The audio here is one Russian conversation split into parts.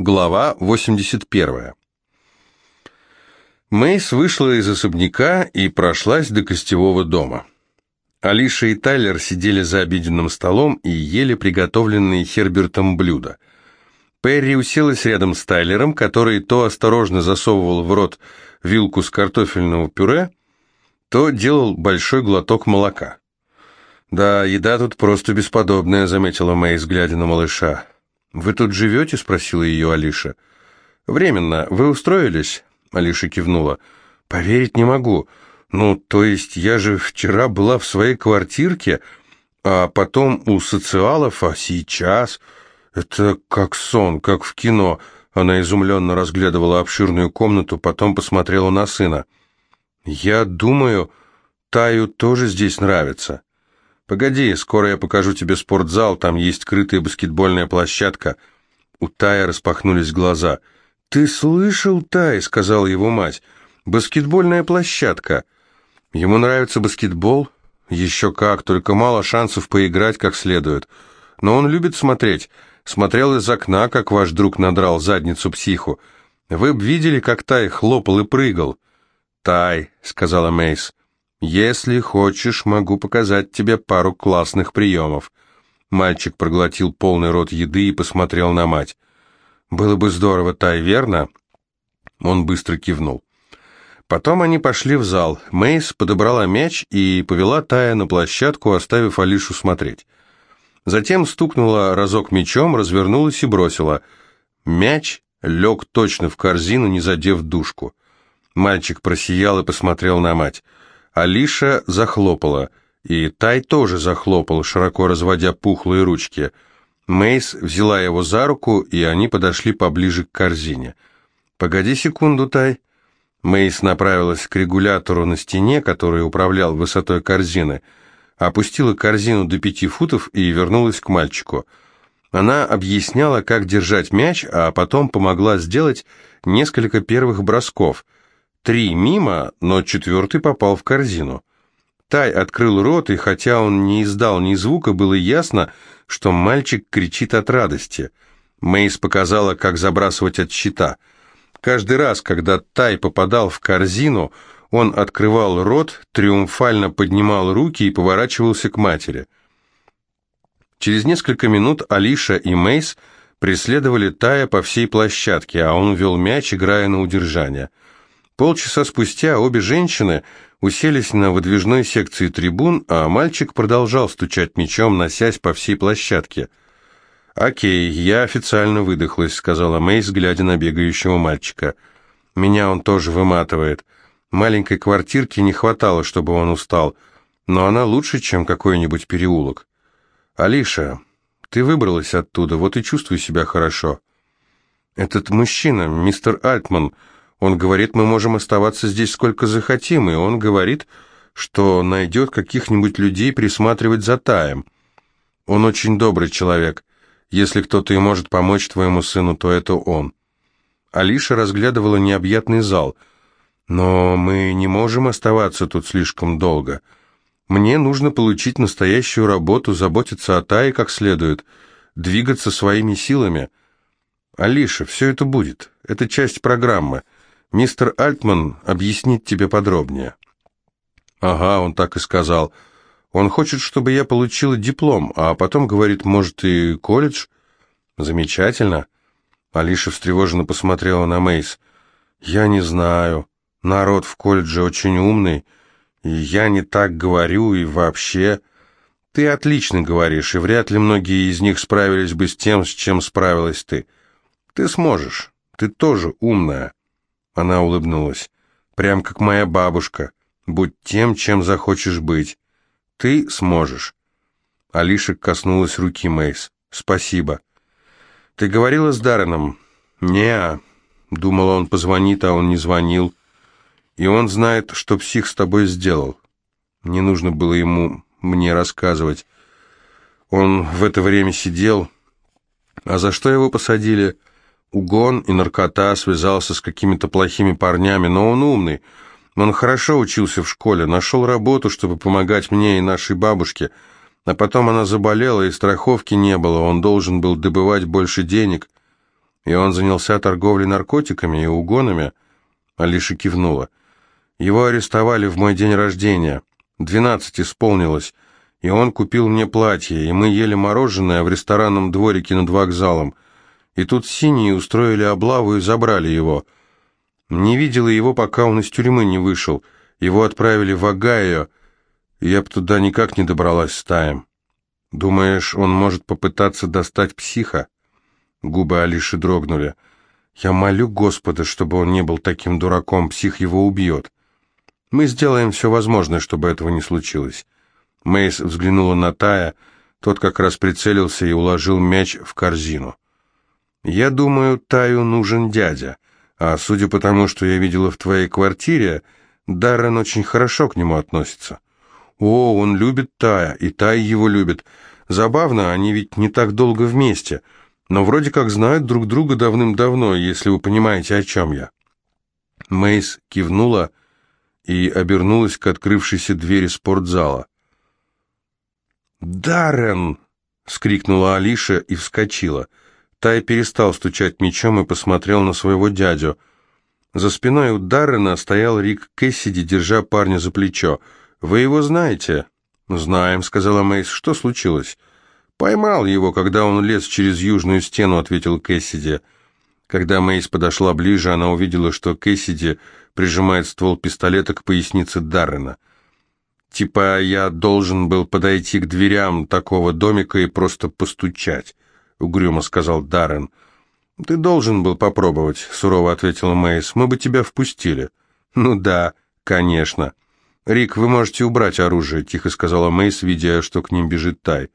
Глава 81. Мейс вышла из особняка и прошлась до гостевого дома. Алиша и Тайлер сидели за обеденным столом и ели приготовленные Хербертом блюда. Перри уселась рядом с Тайлером, который то осторожно засовывал в рот вилку с картофельного пюре, то делал большой глоток молока. «Да, еда тут просто бесподобная», — заметила Мейс, глядя на малыша. «Вы тут живете?» — спросила ее Алиша. «Временно. Вы устроились?» — Алиша кивнула. «Поверить не могу. Ну, то есть я же вчера была в своей квартирке, а потом у социалов, а сейчас...» «Это как сон, как в кино». Она изумленно разглядывала обширную комнату, потом посмотрела на сына. «Я думаю, Таю тоже здесь нравится». «Погоди, скоро я покажу тебе спортзал, там есть крытая баскетбольная площадка». У Тая распахнулись глаза. «Ты слышал, Тай?» — сказала его мать. «Баскетбольная площадка». «Ему нравится баскетбол?» «Еще как, только мало шансов поиграть как следует. Но он любит смотреть. Смотрел из окна, как ваш друг надрал задницу психу. Вы б видели, как Тай хлопал и прыгал». «Тай», — сказала Мейс, «Если хочешь, могу показать тебе пару классных приемов». Мальчик проглотил полный рот еды и посмотрел на мать. «Было бы здорово, Тай, верно?» Он быстро кивнул. Потом они пошли в зал. Мейс подобрала мяч и повела Тая на площадку, оставив Алишу смотреть. Затем стукнула разок мячом, развернулась и бросила. Мяч лег точно в корзину, не задев дужку. Мальчик просиял и посмотрел на мать. Алиша захлопала, и Тай тоже захлопал, широко разводя пухлые ручки. Мейс взяла его за руку, и они подошли поближе к корзине. «Погоди секунду, Тай». Мейс направилась к регулятору на стене, который управлял высотой корзины, опустила корзину до пяти футов и вернулась к мальчику. Она объясняла, как держать мяч, а потом помогла сделать несколько первых бросков – Три мимо, но четвертый попал в корзину. Тай открыл рот, и хотя он не издал ни звука, было ясно, что мальчик кричит от радости. Мейс показала, как забрасывать от щита. Каждый раз, когда Тай попадал в корзину, он открывал рот, триумфально поднимал руки и поворачивался к матери. Через несколько минут Алиша и Мейс преследовали Тая по всей площадке, а он вел мяч, играя на удержание – Полчаса спустя обе женщины уселись на выдвижной секции трибун, а мальчик продолжал стучать мечом, носясь по всей площадке. «Окей, я официально выдохлась», — сказала Мейс, глядя на бегающего мальчика. «Меня он тоже выматывает. Маленькой квартирки не хватало, чтобы он устал, но она лучше, чем какой-нибудь переулок. Алиша, ты выбралась оттуда, вот и чувствуй себя хорошо». «Этот мужчина, мистер Альтман», он говорит, мы можем оставаться здесь сколько захотим, и он говорит, что найдет каких-нибудь людей присматривать за Таем. Он очень добрый человек. Если кто-то и может помочь твоему сыну, то это он. Алиша разглядывала необъятный зал. Но мы не можем оставаться тут слишком долго. Мне нужно получить настоящую работу, заботиться о Тае как следует, двигаться своими силами. Алиша, все это будет. Это часть программы. Мистер Альтман объяснит тебе подробнее». «Ага, он так и сказал. Он хочет, чтобы я получила диплом, а потом говорит, может, и колледж?» «Замечательно». Алиша встревоженно посмотрела на Мейс. «Я не знаю. Народ в колледже очень умный, и я не так говорю, и вообще...» «Ты отлично говоришь, и вряд ли многие из них справились бы с тем, с чем справилась ты. Ты сможешь. Ты тоже умная». Она улыбнулась. «Прям как моя бабушка. Будь тем, чем захочешь быть. Ты сможешь». Алиша коснулась руки Мейс. «Спасибо». «Ты говорила с Дарреном?» «Не-а». Думала, он позвонит, а он не звонил. И он знает, что псих с тобой сделал. Не нужно было ему мне рассказывать. Он в это время сидел. А за что его посадили? Угон и наркота, связался с какими-то плохими парнями, но он умный. Он хорошо учился в школе, нашел работу, чтобы помогать мне и нашей бабушке. А потом она заболела, и страховки не было, он должен был добывать больше денег. И он занялся торговлей наркотиками и угонами. Алиша кивнула. Его арестовали в мой день рождения. Двенадцать исполнилось. И он купил мне платье, и мы ели мороженое в ресторанном дворике над вокзалом. И тут синие устроили облаву и забрали его. Не видела его, пока он из тюрьмы не вышел. Его отправили в Огайо, я б туда никак не добралась с Таем. Думаешь, он может попытаться достать психа? Губы Алиши дрогнули. Я молю Господа, чтобы он не был таким дураком, псих его убьет. Мы сделаем все возможное, чтобы этого не случилось. Мейс взглянула на Тая, тот как раз прицелился и уложил мяч в корзину. «Я думаю, Таю нужен дядя, а судя по тому, что я видела в твоей квартире, Даррен очень хорошо к нему относится». «О, он любит Тая, и Тай его любит. Забавно, они ведь не так долго вместе, но вроде как знают друг друга давным-давно, если вы понимаете, о чем я». Мейс кивнула и обернулась к открывшейся двери спортзала. «Даррен!» — скрикнула Алиша и вскочила. Тай перестал стучать мечом и посмотрел на своего дядю. За спиной у Даррена стоял Рик Кэссиди, держа парня за плечо. «Вы его знаете?» «Знаем», — сказала Мейс. «Что случилось?» «Поймал его, когда он лез через южную стену», — ответил Кэссиди. Когда Мейс подошла ближе, она увидела, что Кэссиди прижимает ствол пистолета к пояснице Даррена. Типа я должен был подойти к дверям такого домика и просто постучать, угрюмо сказал Даррен. Ты должен был попробовать, сурово ответила Мэйс. Мы бы тебя впустили. Ну да, конечно. Рик, вы можете убрать оружие, тихо сказала Мэйс, видя, что к ним бежит Тай.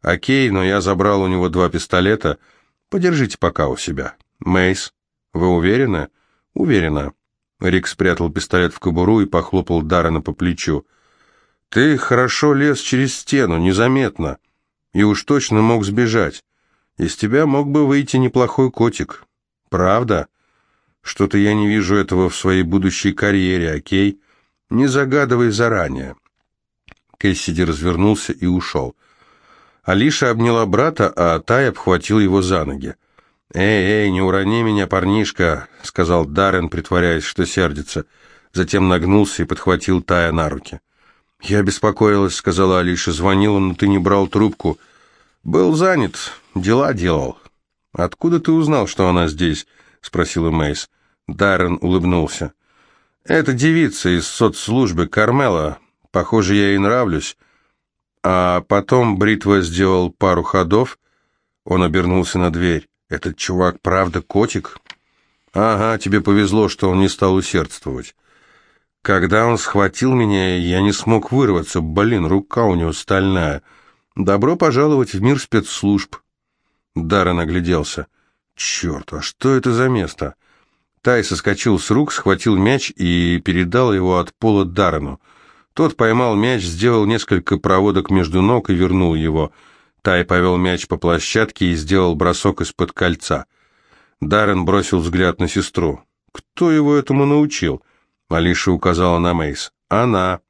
Окей, но я забрал у него два пистолета. Подержите пока у себя. Мэйс, вы уверены? Уверена. Рик спрятал пистолет в кобуру и похлопал Даррена по плечу. Ты хорошо лез через стену, незаметно, и уж точно мог сбежать. Из тебя мог бы выйти неплохой котик. Правда? Что-то я не вижу этого в своей будущей карьере, окей? Не загадывай заранее. Кэссиди развернулся и ушел. Алиша обняла брата, а Тай обхватил его за ноги. «Эй, эй, не урони меня, парнишка», — сказал Даррен, притворяясь, что сердится. Затем нагнулся и подхватил Тая на руки. «Я беспокоилась», — сказала Алиша. «Звонила, но ты не брал трубку». «Был занят, дела делал». «Откуда ты узнал, что она здесь?» — спросила Мейс. Даррен улыбнулся. «Это девица из соцслужбы, Кармела. Похоже, я ей нравлюсь». А потом Бритва сделал пару ходов. Он обернулся на дверь. «Этот чувак правда котик?» «Ага, тебе повезло, что он не стал усердствовать». Когда он схватил меня, я не смог вырваться. Блин, рука у него стальная. Добро пожаловать в мир спецслужб. Даррен огляделся. Черт, а что это за место? Тай соскочил с рук, схватил мяч и передал его от пола Даррену. Тот поймал мяч, сделал несколько проводок между ног и вернул его. Тай повел мяч по площадке и сделал бросок из-под кольца. Даррен бросил взгляд на сестру. Кто его этому научил? Алиша указала на Мейс. «Она».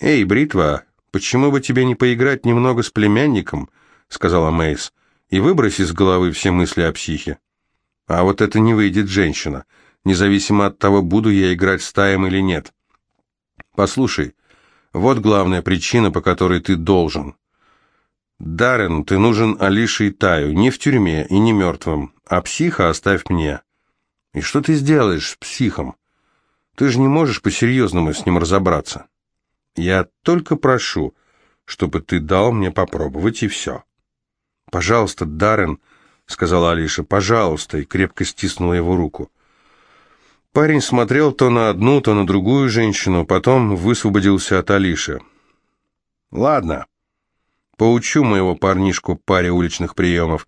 «Эй, Бритва, почему бы тебе не поиграть немного с племянником?» сказала Мейс. «И выбрось из головы все мысли о психе». «А вот это не выйдет женщина, независимо от того, буду я играть с Таем или нет». «Послушай, вот главная причина, по которой ты должен. Даррен, ты нужен Алише и Таю, не в тюрьме и не мертвым, а психа оставь мне». «И что ты сделаешь с психом?» Ты же не можешь по-серьезному с ним разобраться. Я только прошу, чтобы ты дал мне попробовать, и все. Пожалуйста, Даррен, сказала Алиша, пожалуйста, и крепко стиснула его руку. Парень смотрел то на одну, то на другую женщину, потом высвободился от Алиши. «Ладно, поучу моего парнишку паре уличных приемов»,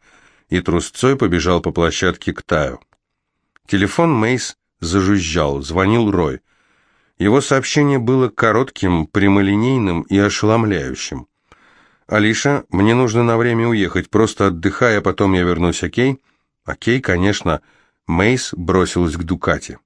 и трусцой побежал по площадке к Таю. Телефон Мейс зажужжал, звонил Рой. Его сообщение было коротким, прямолинейным и ошеломляющим. «Алиша, мне нужно на время уехать, просто отдыхай, а потом я вернусь, окей?» «Окей, конечно». Мейс бросилась к Дукати.